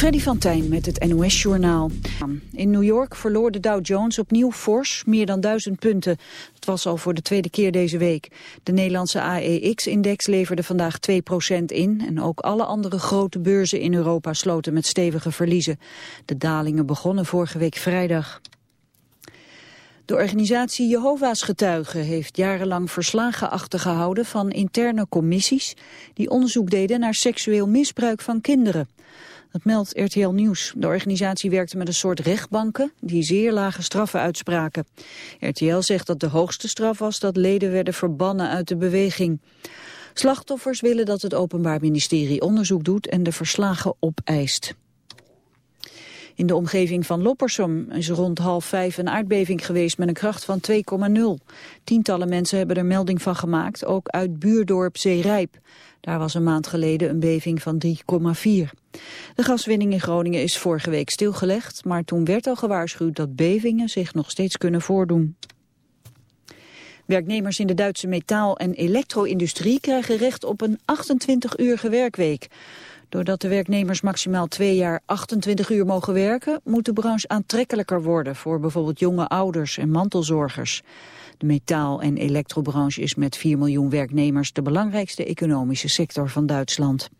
Freddy van Tijn met het NOS-journaal. In New York verloor de Dow Jones opnieuw fors meer dan duizend punten. Het was al voor de tweede keer deze week. De Nederlandse AEX-index leverde vandaag 2% in... en ook alle andere grote beurzen in Europa sloten met stevige verliezen. De dalingen begonnen vorige week vrijdag. De organisatie Jehovah's Getuigen heeft jarenlang verslagen achtergehouden van interne commissies die onderzoek deden naar seksueel misbruik van kinderen. Dat meldt RTL Nieuws. De organisatie werkte met een soort rechtbanken die zeer lage straffen uitspraken. RTL zegt dat de hoogste straf was dat leden werden verbannen uit de beweging. Slachtoffers willen dat het Openbaar Ministerie onderzoek doet en de verslagen opeist. In de omgeving van Loppersum is rond half vijf een aardbeving geweest met een kracht van 2,0. Tientallen mensen hebben er melding van gemaakt, ook uit buurdorp Zeerijp. Daar was een maand geleden een beving van 3,4. De gaswinning in Groningen is vorige week stilgelegd, maar toen werd al gewaarschuwd dat bevingen zich nog steeds kunnen voordoen. Werknemers in de Duitse metaal- en elektro-industrie krijgen recht op een 28-uurige werkweek. Doordat de werknemers maximaal twee jaar 28 uur mogen werken, moet de branche aantrekkelijker worden voor bijvoorbeeld jonge ouders en mantelzorgers. De metaal- en elektrobranche is met 4 miljoen werknemers de belangrijkste economische sector van Duitsland.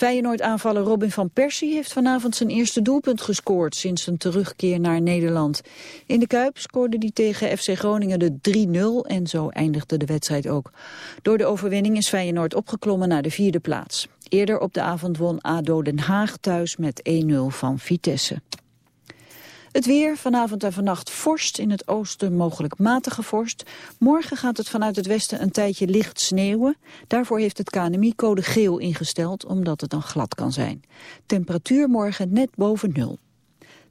Feyenoord-aanvaller Robin van Persie heeft vanavond zijn eerste doelpunt gescoord sinds zijn terugkeer naar Nederland. In de Kuip scoorde hij tegen FC Groningen de 3-0 en zo eindigde de wedstrijd ook. Door de overwinning is Feyenoord opgeklommen naar de vierde plaats. Eerder op de avond won ADO Den Haag thuis met 1-0 van Vitesse. Het weer, vanavond en vannacht vorst, in het oosten mogelijk matige vorst. Morgen gaat het vanuit het westen een tijdje licht sneeuwen. Daarvoor heeft het KNMI code geel ingesteld, omdat het dan glad kan zijn. Temperatuur morgen net boven nul.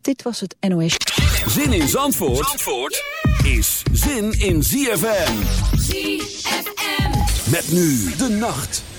Dit was het NOS. Zin in Zandvoort, Zandvoort is zin in ZFM. ZFM. Met nu de nacht.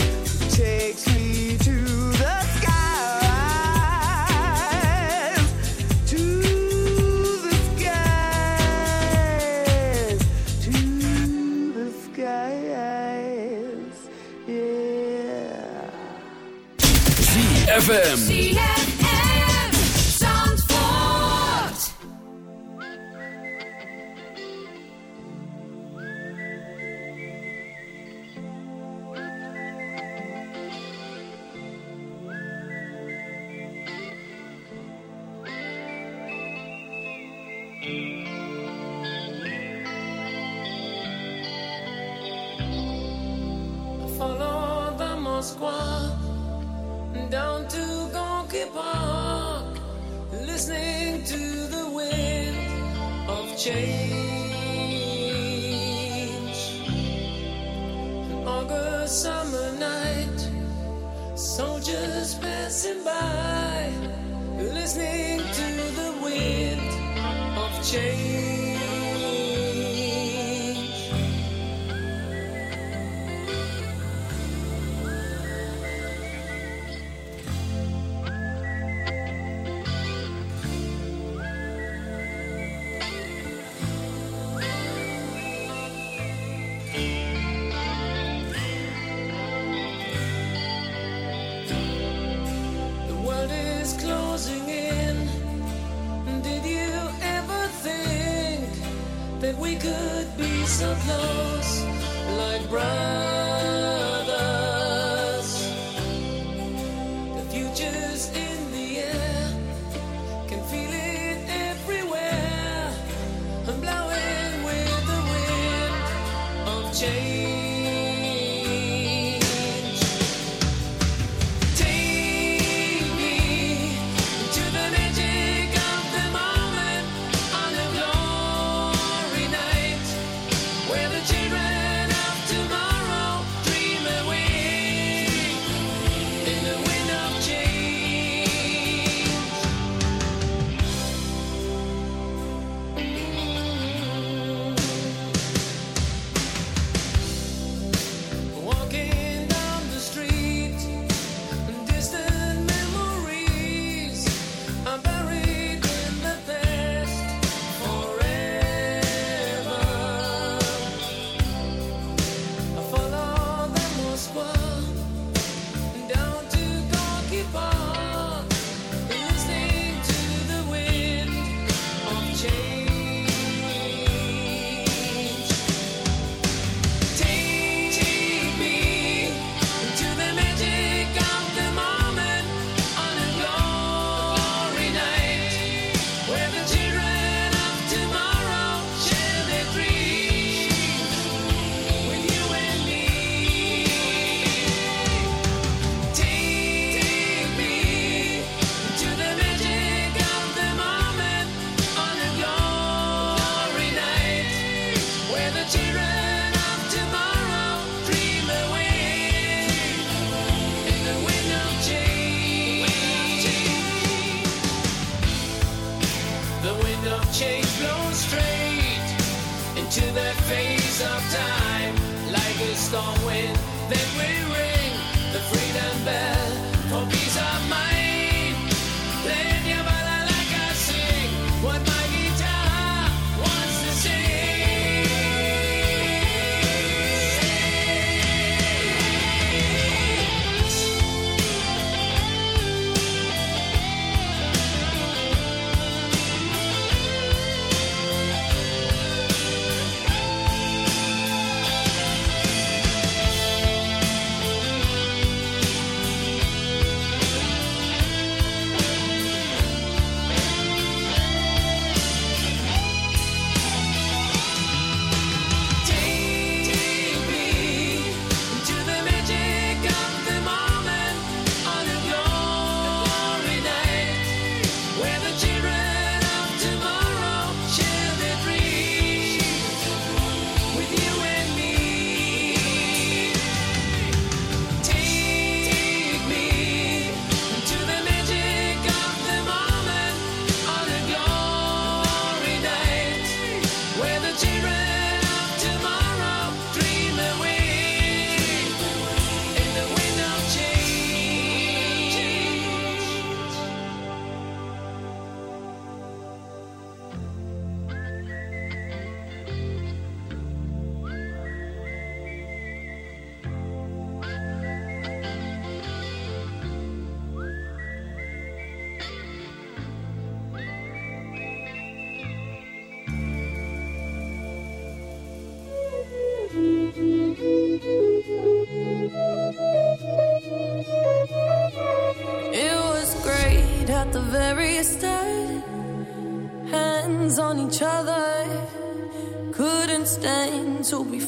ZFM.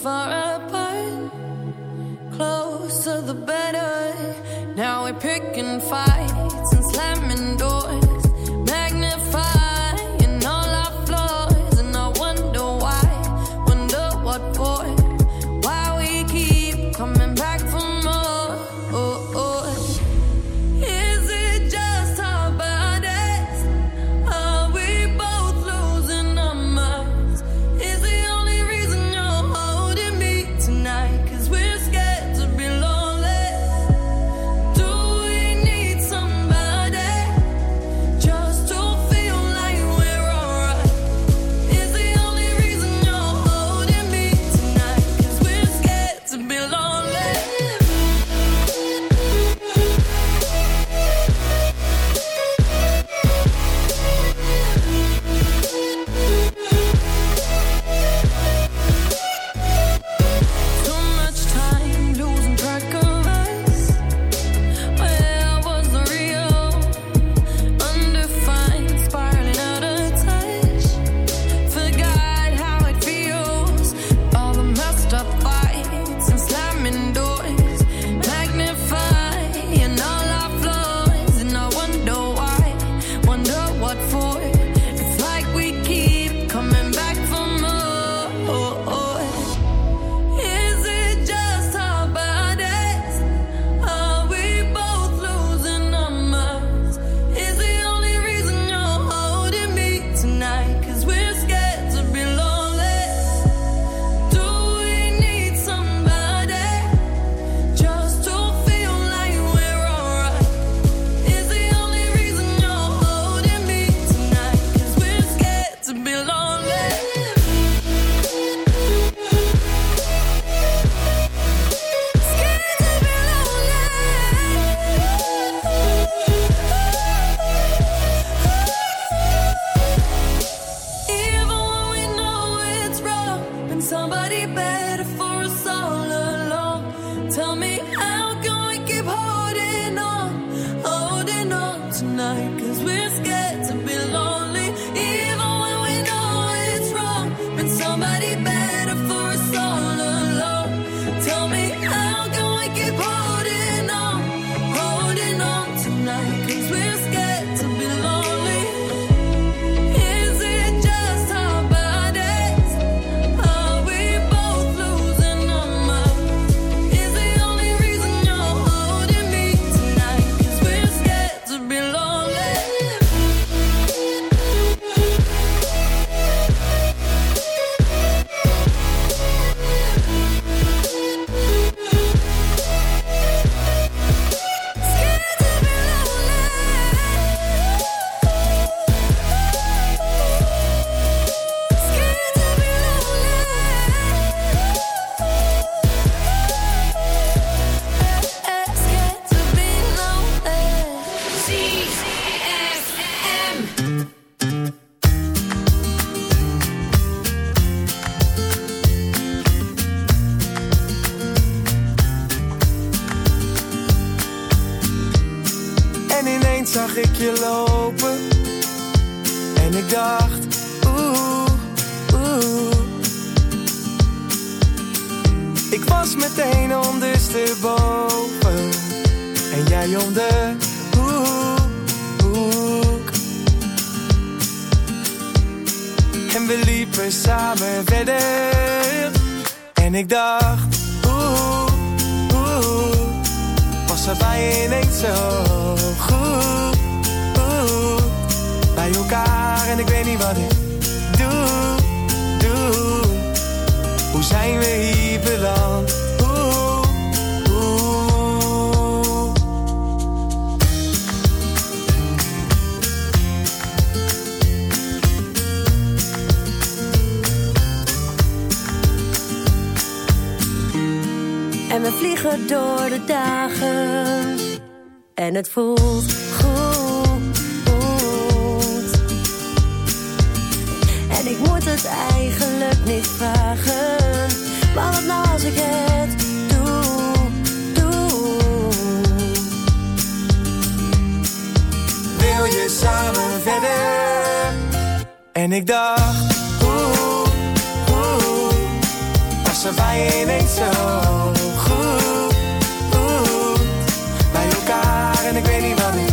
Stand to het voelt. En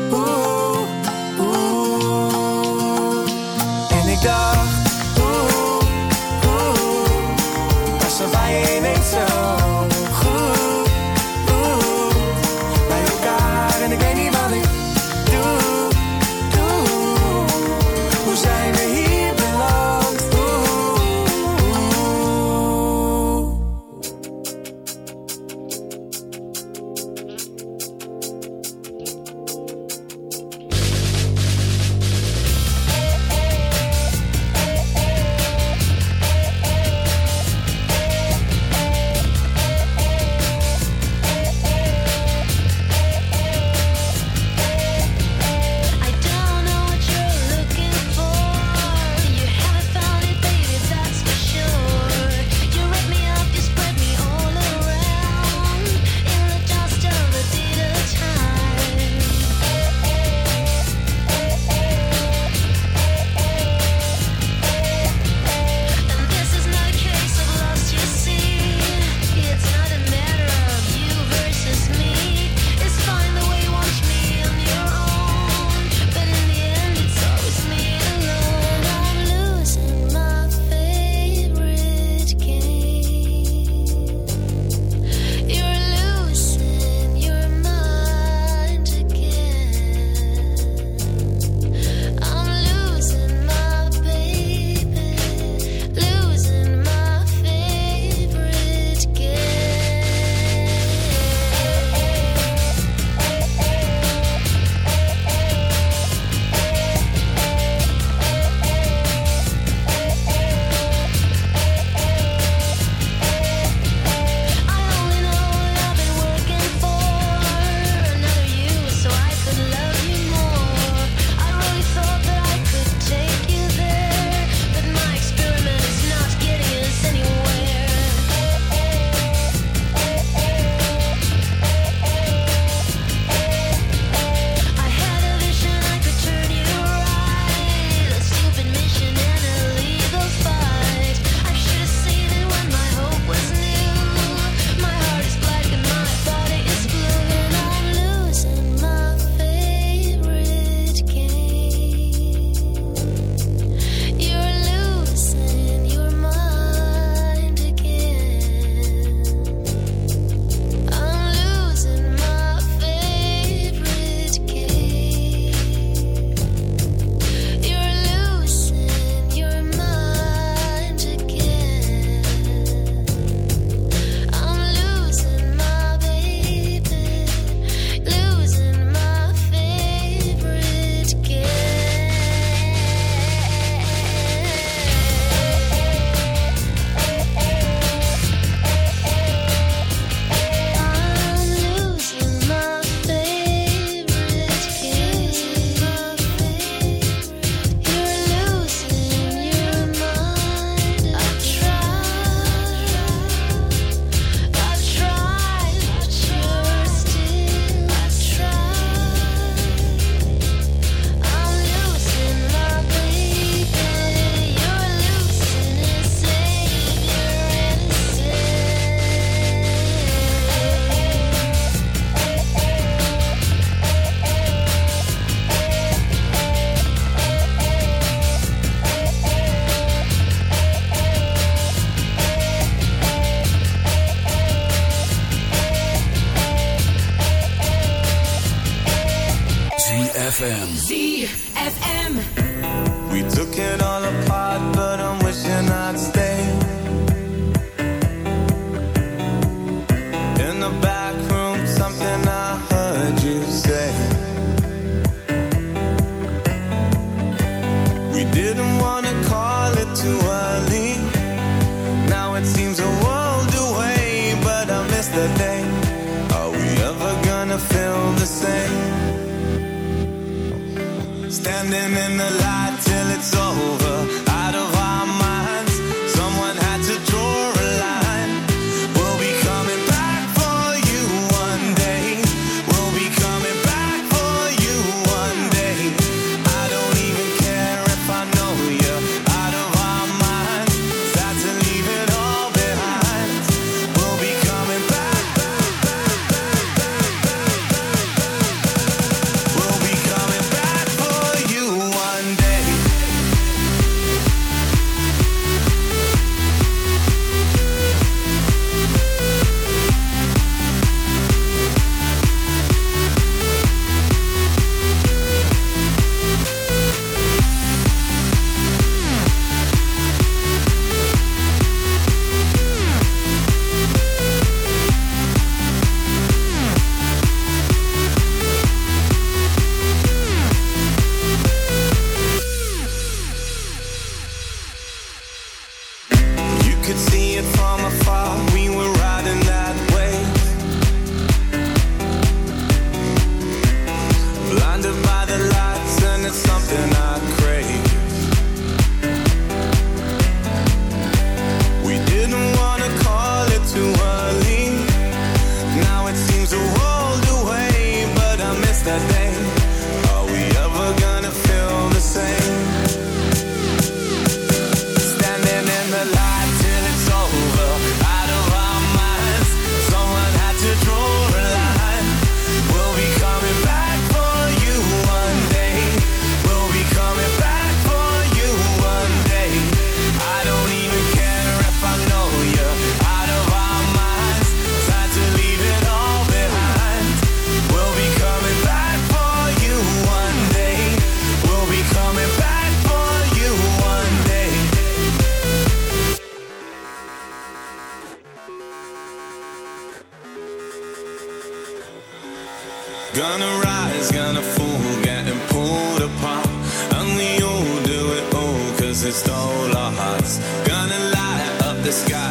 cause it stole our hearts. Gonna light up the sky.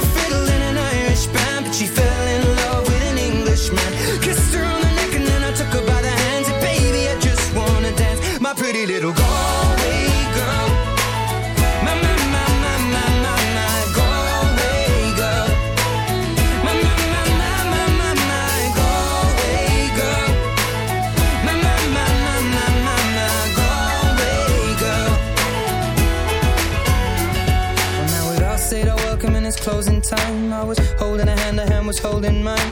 Kissed her on the neck and then I took her by the hands. And baby, I just wanna dance, my pretty little Galway girl. My, my, my, my, my, my, Galway girl. My, my, my, my, my, my, Galway girl. My, my, my, my, my, my, Galway girl. Well, now we'd all welcome closing time. I was holding a hand, a hand was holding mine.